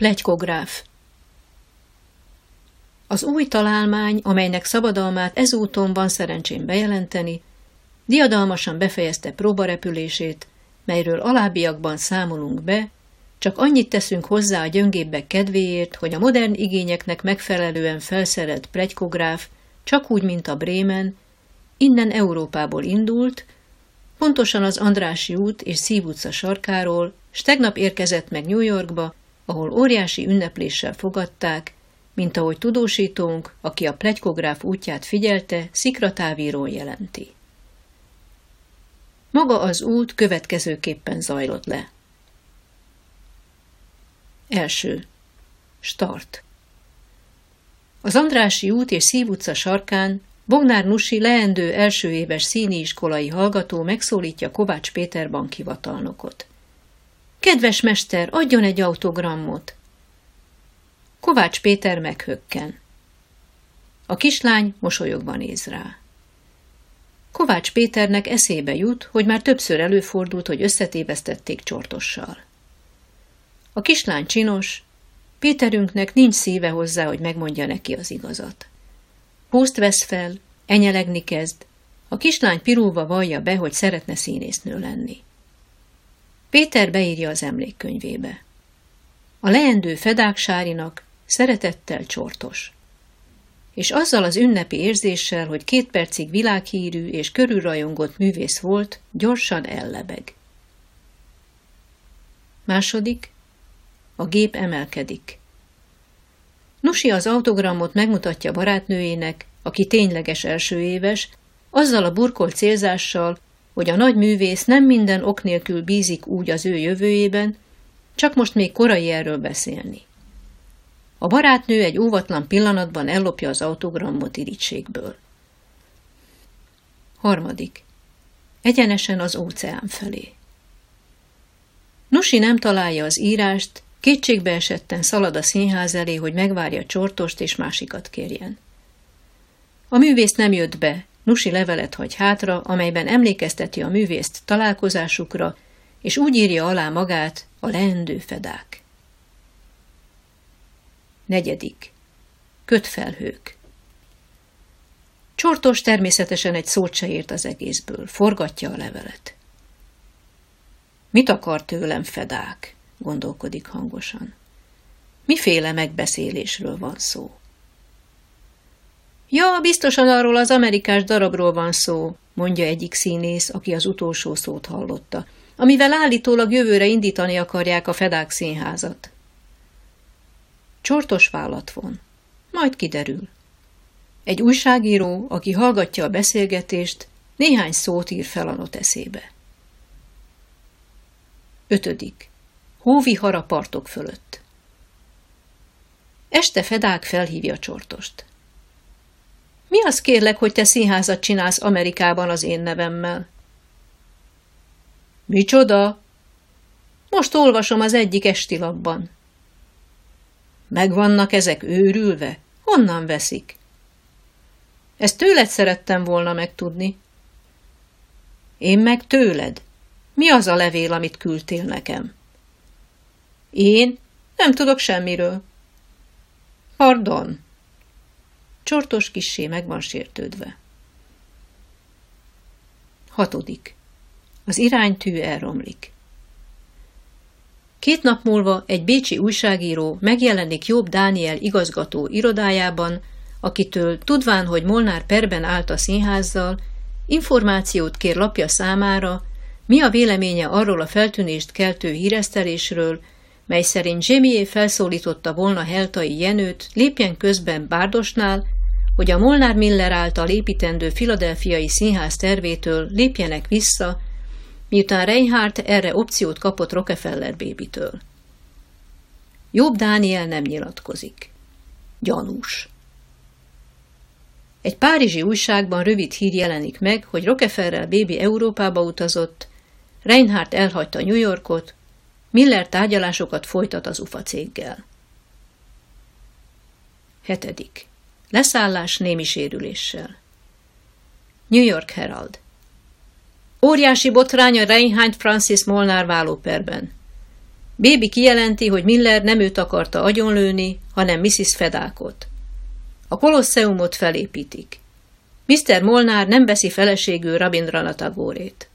Plegykográf. Az új találmány, amelynek szabadalmát ezúton van szerencsém bejelenteni, diadalmasan befejezte próbarepülését, melyről alábbiakban számolunk be, csak annyit teszünk hozzá a gyöngébbek kedvéért, hogy a modern igényeknek megfelelően felszerelt plegykográf, csak úgy, mint a Bremen, innen Európából indult, pontosan az Andrási út és Szív utca sarkáról, s tegnap érkezett meg New Yorkba, ahol óriási ünnepléssel fogadták, mint ahogy tudósítónk, aki a plegykográf útját figyelte, szikratávíról jelenti. Maga az út következőképpen zajlott le. Első. Start. Az Andrási út és Szív utca sarkán Bognár Nusi leendő első éves színiiskolai hallgató megszólítja Kovács Péter bankhivatalnokot. Kedves mester, adjon egy autogrammot! Kovács Péter meghökken. A kislány mosolyogva néz rá. Kovács Péternek eszébe jut, hogy már többször előfordult, hogy összetévesztették csortossal. A kislány csinos, Péterünknek nincs szíve hozzá, hogy megmondja neki az igazat. Húzt vesz fel, enyelegni kezd, a kislány pirulva vallja be, hogy szeretne színésznő lenni. Péter beírja az emlékkönyvébe. A leendő Fedák Sárinak szeretettel csortos. És azzal az ünnepi érzéssel, hogy két percig világhírű és körülrajongott művész volt, gyorsan ellebeg. Második, a gép emelkedik. Nusi az autogramot megmutatja barátnőjének, aki tényleges első éves, azzal a burkolt célzással, hogy a nagy művész nem minden ok nélkül bízik úgy az ő jövőjében, csak most még korai erről beszélni. A barátnő egy óvatlan pillanatban ellopja az autogramot irítségből. Harmadik. Egyenesen az óceán felé. Nusi nem találja az írást, kétségbe esetten szalad a színház elé, hogy megvárja csortost és másikat kérjen. A művész nem jött be, Nusi levelet hagy hátra, amelyben emlékezteti a művészt találkozásukra, és úgy írja alá magát a leendő fedák. Negyedik. Kötfelhők. Csortos természetesen egy szót se írt az egészből, forgatja a levelet. Mit akar tőlem fedák? gondolkodik hangosan. Miféle megbeszélésről van szó? Ja, biztosan arról az amerikás darabról van szó, mondja egyik színész, aki az utolsó szót hallotta, amivel állítólag jövőre indítani akarják a Fedák színházat. Csortos vállat von. Majd kiderül. Egy újságíró, aki hallgatja a beszélgetést, néhány szót ír fel a noteszébe. Ötödik. Hóvihar a partok fölött. Este Fedák felhívja Csortost. Mi az kérlek, hogy te színházat csinálsz Amerikában az én nevemmel? Micsoda? Most olvasom az egyik esti labban. Megvannak ezek őrülve? Honnan veszik? Ezt tőled szerettem volna megtudni. Én meg tőled. Mi az a levél, amit küldtél nekem? Én? Nem tudok semmiről. Pardon. Csortos kissé meg van sértődve. Hatodik. Az iránytű elromlik. Két nap múlva egy bécsi újságíró megjelenik Jobb Dániel igazgató irodájában, akitől, tudván, hogy Molnár perben állt a színházzal, információt kér lapja számára, mi a véleménye arról a feltűnést keltő híresztelésről, mely szerint Zsémié felszólította volna Heltai Jenőt, lépjen közben Bárdosnál, hogy a Molnár Miller által építendő filadelfiai színház tervétől lépjenek vissza, miután Reinhardt erre opciót kapott Rockefeller bébitől. Jobb Dániel nem nyilatkozik. Gyanús. Egy párizsi újságban rövid hír jelenik meg, hogy Rockefeller bébi Európába utazott, Reinhardt elhagyta New Yorkot, Miller tárgyalásokat folytat az UFA céggel. Hetedik. Leszállás némi sérüléssel. New York Herald. Óriási botrány a Reinhardt Francis Molnár vállóperben. Bébi kijelenti, hogy Miller nem őt akarta agyonlőni, hanem Mrs. Fedákot. A kolosszeumot felépítik. Mr. Molnár nem veszi feleségül Rabindranath Tagorét.